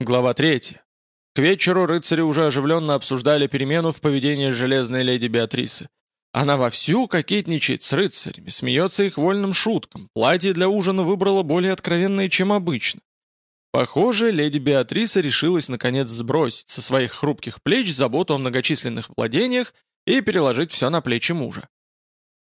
Глава 3. К вечеру рыцари уже оживленно обсуждали перемену в поведении железной леди Беатрисы. Она вовсю кокетничает с рыцарями, смеется их вольным шуткам, платье для ужина выбрала более откровенное, чем обычно. Похоже, леди Беатриса решилась наконец сбросить со своих хрупких плеч заботу о многочисленных владениях и переложить все на плечи мужа.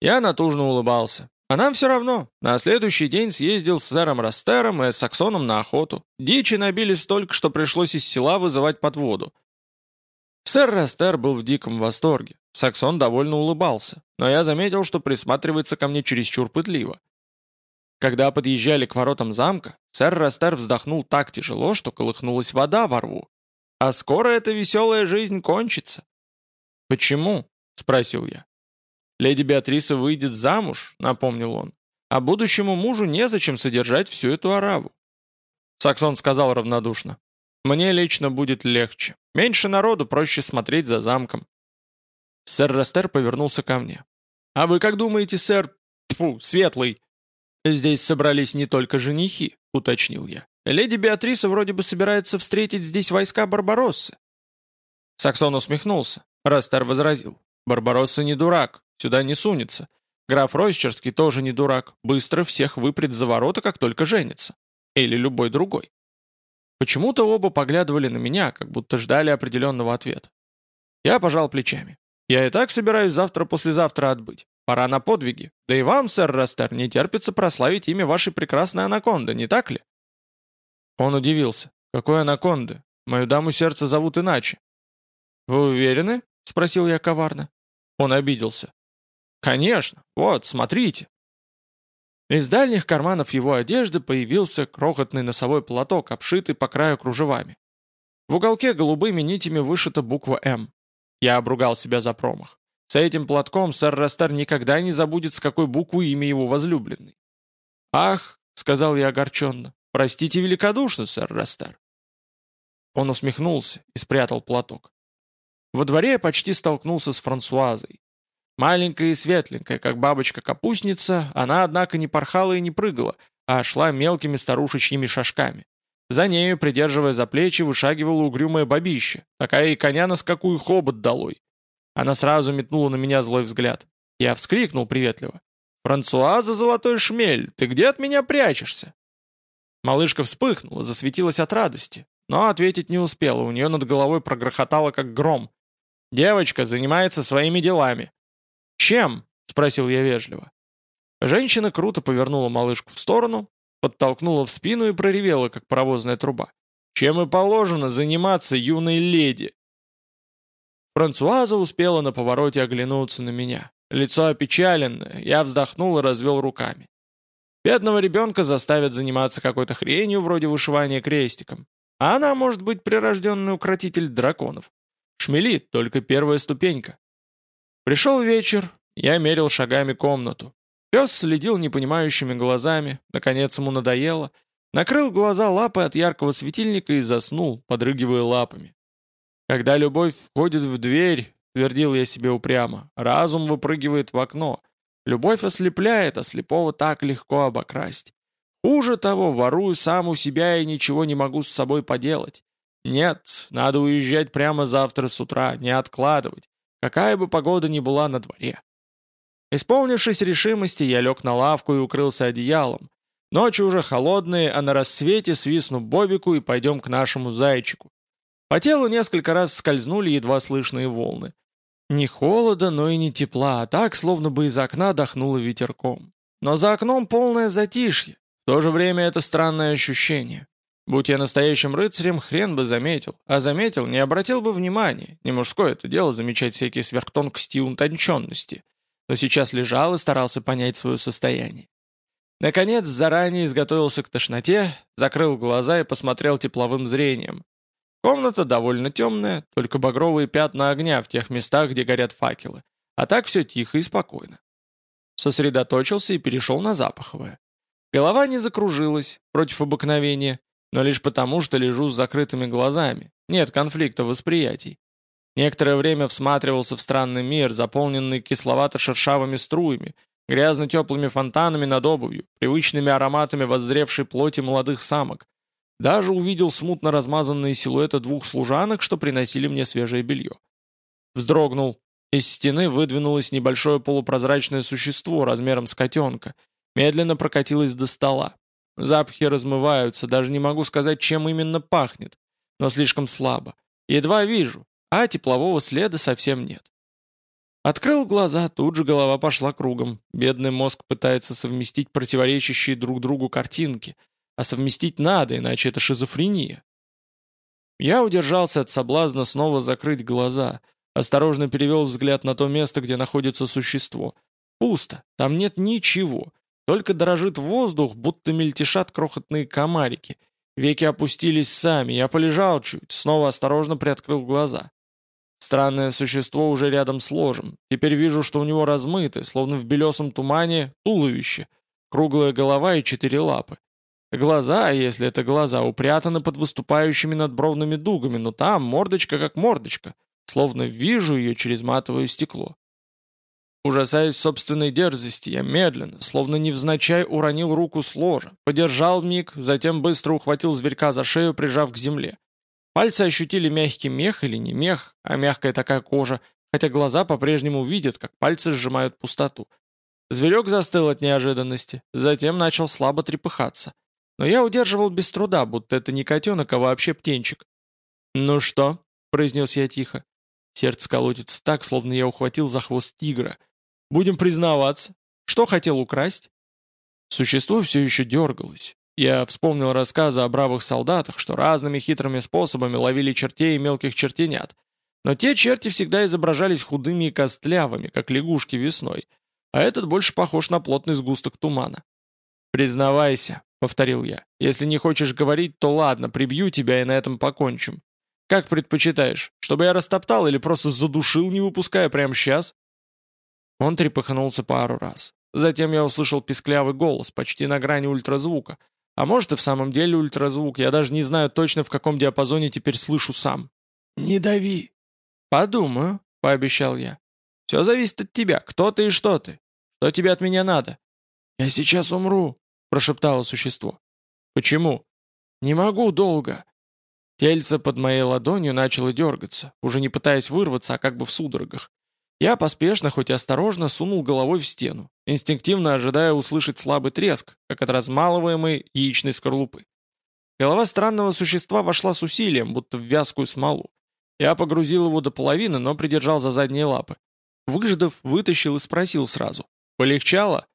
Я натужно улыбался. А нам все равно. На следующий день съездил с сэром Растером и Саксоном на охоту. Дичи набили столько, что пришлось из села вызывать подводу. Сэр Растер был в диком восторге. Саксон довольно улыбался, но я заметил, что присматривается ко мне чересчур пытливо. Когда подъезжали к воротам замка, сэр Растер вздохнул так тяжело, что колыхнулась вода во рву. А скоро эта веселая жизнь кончится. «Почему?» — спросил я. «Леди Беатриса выйдет замуж», — напомнил он, «а будущему мужу незачем содержать всю эту ораву». Саксон сказал равнодушно, «Мне лично будет легче. Меньше народу, проще смотреть за замком». Сэр Растер повернулся ко мне. «А вы как думаете, сэр... Фу, светлый?» «Здесь собрались не только женихи», — уточнил я. «Леди Беатриса вроде бы собирается встретить здесь войска Барбароссы». Саксон усмехнулся. Растер возразил. «Барбаросса не дурак. Сюда не сунется. Граф Ройсчерский тоже не дурак, быстро всех выпрет за ворота, как только женится. Или любой другой. Почему-то оба поглядывали на меня, как будто ждали определенного ответа. Я пожал плечами. Я и так собираюсь завтра-послезавтра отбыть. Пора на подвиги. Да и вам, сэр Растер, не терпится прославить имя вашей прекрасной анаконды, не так ли? Он удивился. Какой анаконды? Мою даму сердца зовут иначе. «Вы уверены?» — спросил я коварно. Он обиделся. «Конечно! Вот, смотрите!» Из дальних карманов его одежды появился крохотный носовой платок, обшитый по краю кружевами. В уголке голубыми нитями вышита буква «М». Я обругал себя за промах. С этим платком сэр Растер никогда не забудет, с какой буквы имя его возлюбленной. «Ах!» — сказал я огорченно. «Простите великодушно, сэр Растер». Он усмехнулся и спрятал платок. Во дворе я почти столкнулся с Франсуазой. Маленькая и светленькая, как бабочка-капустница, она, однако, не порхала и не прыгала, а шла мелкими старушечьими шажками. За нею, придерживая за плечи, вышагивала угрюмая бабища, такая и коня на скаку и хобот долой. Она сразу метнула на меня злой взгляд. Я вскрикнул приветливо. «Франсуаза, золотой шмель, ты где от меня прячешься?» Малышка вспыхнула, засветилась от радости, но ответить не успела, у нее над головой прогрохотало, как гром. «Девочка занимается своими делами. «Чем?» — спросил я вежливо. Женщина круто повернула малышку в сторону, подтолкнула в спину и проревела, как паровозная труба. «Чем и положено заниматься юной леди?» Франсуаза успела на повороте оглянуться на меня. Лицо опечаленное, я вздохнул и развел руками. Бедного ребенка заставят заниматься какой-то хренью вроде вышивания крестиком. А она может быть прирожденный укротитель драконов. Шмели — только первая ступенька. Пришел вечер, я мерил шагами комнату. Пес следил непонимающими глазами, наконец ему надоело, накрыл глаза лапой от яркого светильника и заснул, подрыгивая лапами. Когда любовь входит в дверь, твердил я себе упрямо, разум выпрыгивает в окно. Любовь ослепляет, а слепого так легко обокрасть. Хуже того, ворую сам у себя и ничего не могу с собой поделать. Нет, надо уезжать прямо завтра с утра, не откладывать какая бы погода ни была на дворе. Исполнившись решимости, я лег на лавку и укрылся одеялом. Ночи уже холодные, а на рассвете свистну Бобику и пойдем к нашему зайчику. По телу несколько раз скользнули едва слышные волны. Не холода, но и не тепла, а так, словно бы из окна дохнуло ветерком. Но за окном полное затишье. В то же время это странное ощущение. Будь я настоящим рыцарем, хрен бы заметил. А заметил, не обратил бы внимания. Не мужское это дело замечать всякие сверхтонкости и утонченности. Но сейчас лежал и старался понять свое состояние. Наконец, заранее изготовился к тошноте, закрыл глаза и посмотрел тепловым зрением. Комната довольно темная, только багровые пятна огня в тех местах, где горят факелы. А так все тихо и спокойно. Сосредоточился и перешел на запаховое. Голова не закружилась, против обыкновения, но лишь потому, что лежу с закрытыми глазами. Нет конфликта восприятий. Некоторое время всматривался в странный мир, заполненный кисловато-шершавыми струями, грязно-теплыми фонтанами над обувью, привычными ароматами воззревшей плоти молодых самок, Даже увидел смутно размазанные силуэты двух служанок, что приносили мне свежее белье. Вздрогнул. Из стены выдвинулось небольшое полупрозрачное существо размером с котенка. Медленно прокатилось до стола. Запахи размываются, даже не могу сказать, чем именно пахнет, но слишком слабо. Едва вижу, а теплового следа совсем нет. Открыл глаза, тут же голова пошла кругом. Бедный мозг пытается совместить противоречащие друг другу картинки. А совместить надо, иначе это шизофрения. Я удержался от соблазна снова закрыть глаза. Осторожно перевел взгляд на то место, где находится существо. Пусто, там нет ничего. Только дорожит воздух, будто мельтешат крохотные комарики. Веки опустились сами, я полежал чуть, снова осторожно приоткрыл глаза. Странное существо уже рядом с ложем. Теперь вижу, что у него размыты, словно в белесом тумане, туловище, круглая голова и четыре лапы. Глаза, если это глаза, упрятаны под выступающими надбровными дугами, но там мордочка как мордочка, словно вижу ее через матовое стекло. Ужасаясь собственной дерзости, я медленно, словно невзначай уронил руку с ложа, подержал миг, затем быстро ухватил зверька за шею, прижав к земле. Пальцы ощутили мягкий мех или не мех, а мягкая такая кожа, хотя глаза по-прежнему видят, как пальцы сжимают пустоту. Зверек застыл от неожиданности, затем начал слабо трепыхаться. Но я удерживал без труда, будто это не котенок, а вообще птенчик. «Ну что?» — произнес я тихо. Сердце колотится так, словно я ухватил за хвост тигра. «Будем признаваться. Что хотел украсть?» Существо все еще дергалось. Я вспомнил рассказы о бравых солдатах, что разными хитрыми способами ловили чертей и мелких чертенят. Но те черти всегда изображались худыми и костлявыми, как лягушки весной, а этот больше похож на плотный сгусток тумана. «Признавайся», — повторил я, — «если не хочешь говорить, то ладно, прибью тебя и на этом покончим. Как предпочитаешь, чтобы я растоптал или просто задушил, не выпуская прямо сейчас?» Он трепыхнулся пару раз. Затем я услышал писклявый голос, почти на грани ультразвука, а может и в самом деле ультразвук, я даже не знаю точно в каком диапазоне теперь слышу сам. «Не дави!» «Подумаю», — пообещал я. «Все зависит от тебя, кто ты и что ты. Что тебе от меня надо?» «Я сейчас умру», — прошептало существо. «Почему?» «Не могу долго». Тельце под моей ладонью начало дергаться, уже не пытаясь вырваться, а как бы в судорогах. Я поспешно, хоть и осторожно, сунул головой в стену, инстинктивно ожидая услышать слабый треск, как от размалываемой яичной скорлупы. Голова странного существа вошла с усилием, будто в вязкую смолу. Я погрузил его до половины, но придержал за задние лапы. Выждав, вытащил и спросил сразу. «Полегчало?»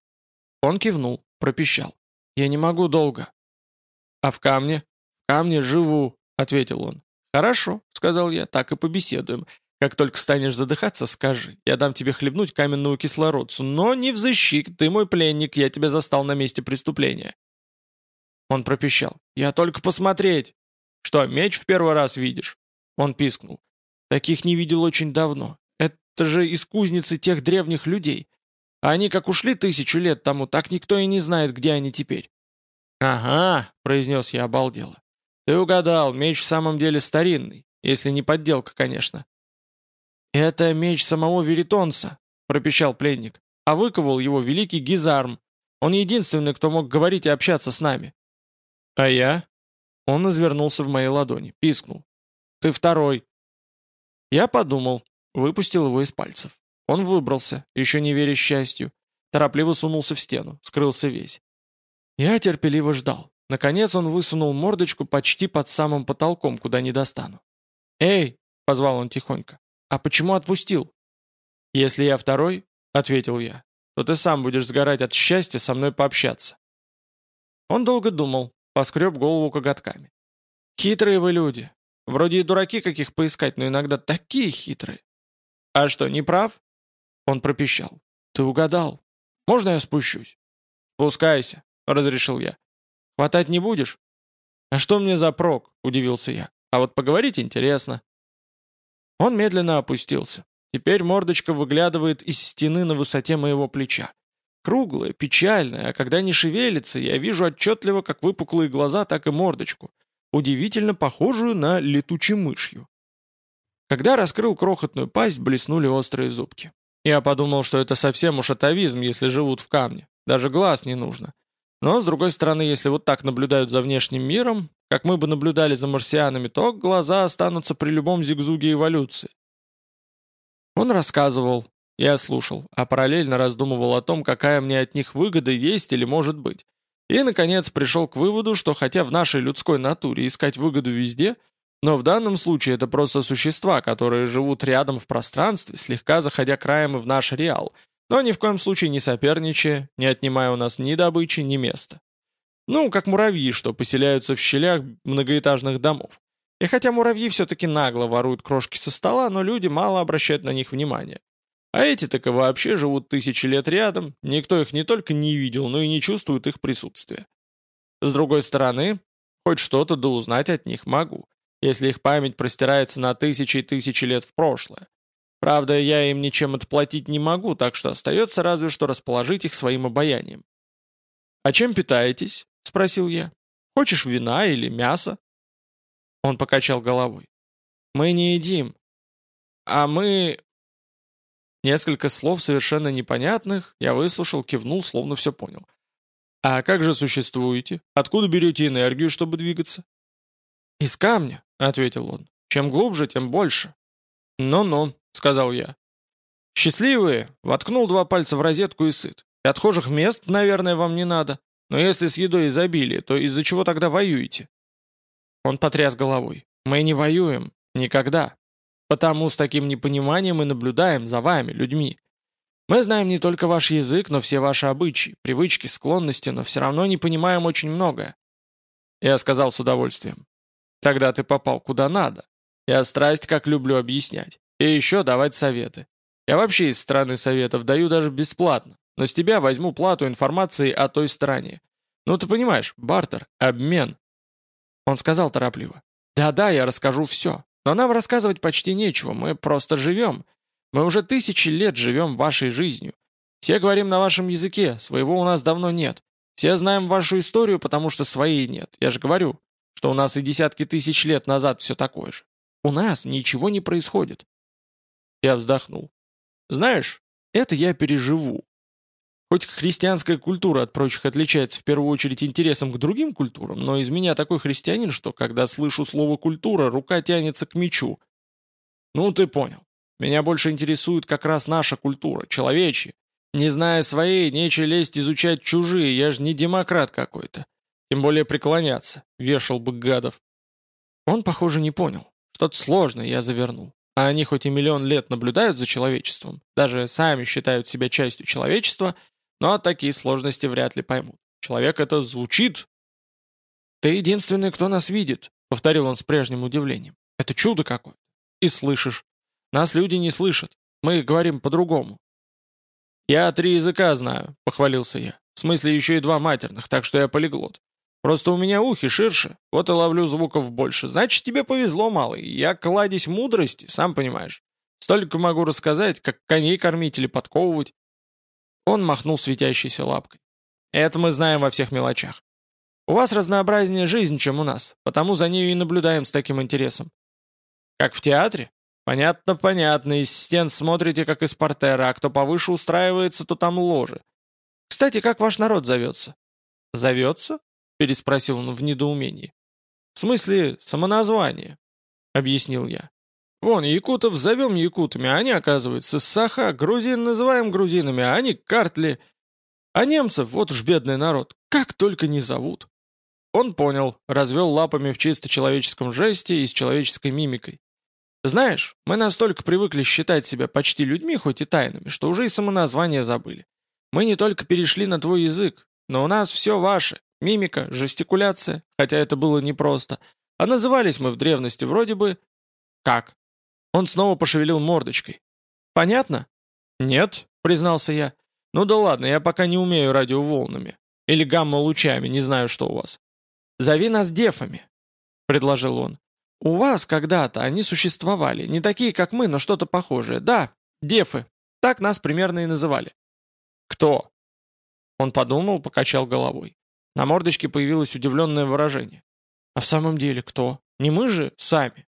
Он кивнул, пропищал. «Я не могу долго». «А в камне?» «В камне живу», — ответил он. «Хорошо», — сказал я, — «так и побеседуем. Как только станешь задыхаться, скажи. Я дам тебе хлебнуть каменную кислородцу, но не в защит, ты мой пленник, я тебя застал на месте преступления». Он пропищал. «Я только посмотреть». «Что, меч в первый раз видишь?» Он пискнул. «Таких не видел очень давно. Это же из кузницы тех древних людей. Они как ушли тысячу лет тому, так никто и не знает, где они теперь». «Ага», — произнес я обалдело. «Ты угадал, меч в самом деле старинный, если не подделка, конечно. «Это меч самого Веритонса», — пропищал пленник, «а выковал его великий Гизарм. Он единственный, кто мог говорить и общаться с нами». «А я?» Он извернулся в моей ладони, пискнул. «Ты второй». Я подумал, выпустил его из пальцев. Он выбрался, еще не веря счастью. Торопливо сунулся в стену, скрылся весь. Я терпеливо ждал. Наконец он высунул мордочку почти под самым потолком, куда не достану. «Эй!» — позвал он тихонько. «А почему отпустил?» «Если я второй», — ответил я, «то ты сам будешь сгорать от счастья со мной пообщаться». Он долго думал, поскреб голову коготками. «Хитрые вы люди. Вроде и дураки каких поискать, но иногда такие хитрые». «А что, не прав?» Он пропищал. «Ты угадал. Можно я спущусь?» «Спускайся», — разрешил я. «Хватать не будешь?» «А что мне за прок?» — удивился я. «А вот поговорить интересно». Он медленно опустился. Теперь мордочка выглядывает из стены на высоте моего плеча. Круглая, печальная, а когда не шевелится, я вижу отчетливо как выпуклые глаза, так и мордочку, удивительно похожую на летучую мышью. Когда раскрыл крохотную пасть, блеснули острые зубки. Я подумал, что это совсем уж атовизм, если живут в камне. Даже глаз не нужно. Но, с другой стороны, если вот так наблюдают за внешним миром, как мы бы наблюдали за марсианами, то глаза останутся при любом зигзуге эволюции. Он рассказывал, я слушал, а параллельно раздумывал о том, какая мне от них выгода есть или может быть. И, наконец, пришел к выводу, что хотя в нашей людской натуре искать выгоду везде, но в данном случае это просто существа, которые живут рядом в пространстве, слегка заходя краем и в наш реал, но ни в коем случае не соперничая, не отнимая у нас ни добычи, ни места. Ну, как муравьи, что поселяются в щелях многоэтажных домов. И хотя муравьи все-таки нагло воруют крошки со стола, но люди мало обращают на них внимания. А эти так и вообще живут тысячи лет рядом, никто их не только не видел, но и не чувствует их присутствия. С другой стороны, хоть что-то да узнать от них могу, если их память простирается на тысячи и тысячи лет в прошлое. Правда, я им ничем отплатить не могу, так что остается разве что расположить их своим обаянием. «А чем питаетесь?» — спросил я. «Хочешь вина или мяса?» Он покачал головой. «Мы не едим. А мы...» Несколько слов совершенно непонятных я выслушал, кивнул, словно все понял. «А как же существуете? Откуда берете энергию, чтобы двигаться?» «Из камня», — ответил он. «Чем глубже, тем больше». «Ну-ну», — сказал я. «Счастливые!» — воткнул два пальца в розетку и сыт. И «Отхожих мест, наверное, вам не надо. Но если с едой изобилие, то из-за чего тогда воюете?» Он потряс головой. «Мы не воюем. Никогда. Потому с таким непониманием мы наблюдаем за вами, людьми. Мы знаем не только ваш язык, но все ваши обычаи, привычки, склонности, но все равно не понимаем очень многое». Я сказал с удовольствием. «Тогда ты попал куда надо. Я страсть как люблю объяснять. И еще давать советы. Я вообще из страны советов даю даже бесплатно, но с тебя возьму плату информации о той стороне. Ну ты понимаешь, бартер, обмен». Он сказал торопливо. «Да-да, я расскажу все. Но нам рассказывать почти нечего, мы просто живем. Мы уже тысячи лет живем вашей жизнью. Все говорим на вашем языке, своего у нас давно нет. Все знаем вашу историю, потому что своей нет. Я же говорю, что у нас и десятки тысяч лет назад все такое же. У нас ничего не происходит. Я вздохнул. Знаешь, это я переживу. Хоть христианская культура от прочих отличается в первую очередь интересом к другим культурам, но из меня такой христианин, что когда слышу слово «культура», рука тянется к мечу. Ну, ты понял. Меня больше интересует как раз наша культура, человечья. Не зная своей, нечего лезть изучать чужие, я же не демократ какой-то. Тем более преклоняться, вешал бы гадов. Он, похоже, не понял. Что-то сложное я завернул. А они хоть и миллион лет наблюдают за человечеством, даже сами считают себя частью человечества – но такие сложности вряд ли поймут. Человек это звучит. «Ты единственный, кто нас видит», — повторил он с прежним удивлением. «Это чудо какое И слышишь. Нас люди не слышат. Мы говорим по-другому». «Я три языка знаю», — похвалился я. «В смысле, еще и два матерных, так что я полиглот. Просто у меня ухи ширше, вот и ловлю звуков больше. Значит, тебе повезло, малый. Я кладезь мудрости, сам понимаешь. Столько могу рассказать, как коней кормить или подковывать. Он махнул светящейся лапкой. «Это мы знаем во всех мелочах. У вас разнообразнее жизнь, чем у нас, потому за нею и наблюдаем с таким интересом». «Как в театре?» «Понятно, понятно. Из стен смотрите, как из портера, а кто повыше устраивается, то там ложи. Кстати, как ваш народ зовется?» «Зовется?» — переспросил он в недоумении. «В смысле, самоназвание», — объяснил я. Вон, якутов зовем якутами, а они, оказывается, саха, грузин называем грузинами, а они картли. А немцев, вот уж бедный народ, как только не зовут. Он понял, развел лапами в чисто человеческом жесте и с человеческой мимикой. Знаешь, мы настолько привыкли считать себя почти людьми, хоть и тайными, что уже и самоназвание забыли. Мы не только перешли на твой язык, но у нас все ваше. Мимика, жестикуляция, хотя это было непросто. А назывались мы в древности вроде бы... Как? Он снова пошевелил мордочкой. «Понятно?» «Нет», — признался я. «Ну да ладно, я пока не умею радиоволнами. Или гамма-лучами, не знаю, что у вас». «Зови нас дефами», — предложил он. «У вас когда-то они существовали, не такие, как мы, но что-то похожее. Да, дефы. Так нас примерно и называли». «Кто?» Он подумал, покачал головой. На мордочке появилось удивленное выражение. «А в самом деле кто? Не мы же сами?»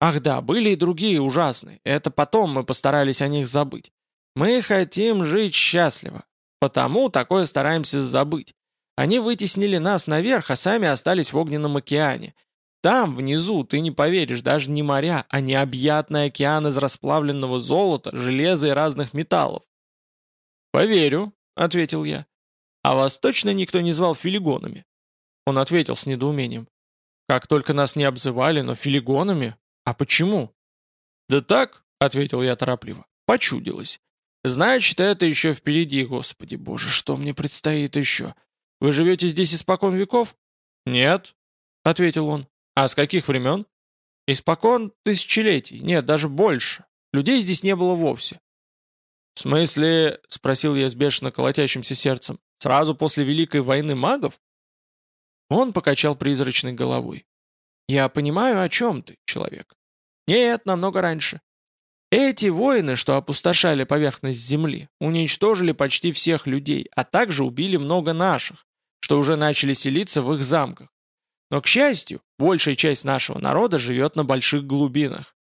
Ах да, были и другие ужасные. Это потом мы постарались о них забыть. Мы хотим жить счастливо. Потому такое стараемся забыть. Они вытеснили нас наверх, а сами остались в огненном океане. Там, внизу, ты не поверишь, даже не моря, а необъятный океан из расплавленного золота, железа и разных металлов. «Поверю», — ответил я. «А вас точно никто не звал филигонами?» Он ответил с недоумением. «Как только нас не обзывали, но филигонами? А почему?» «Да так», — ответил я торопливо, — «почудилось. Значит, это еще впереди, Господи Боже, что мне предстоит еще? Вы живете здесь испокон веков?» «Нет», — ответил он. «А с каких времен?» «Испокон тысячелетий, нет, даже больше. Людей здесь не было вовсе». «В смысле?» — спросил я с бешено колотящимся сердцем. «Сразу после Великой войны магов?» Он покачал призрачной головой. «Я понимаю, о чем ты, человек. Нет, намного раньше. Эти воины, что опустошали поверхность земли, уничтожили почти всех людей, а также убили много наших, что уже начали селиться в их замках. Но, к счастью, большая часть нашего народа живет на больших глубинах.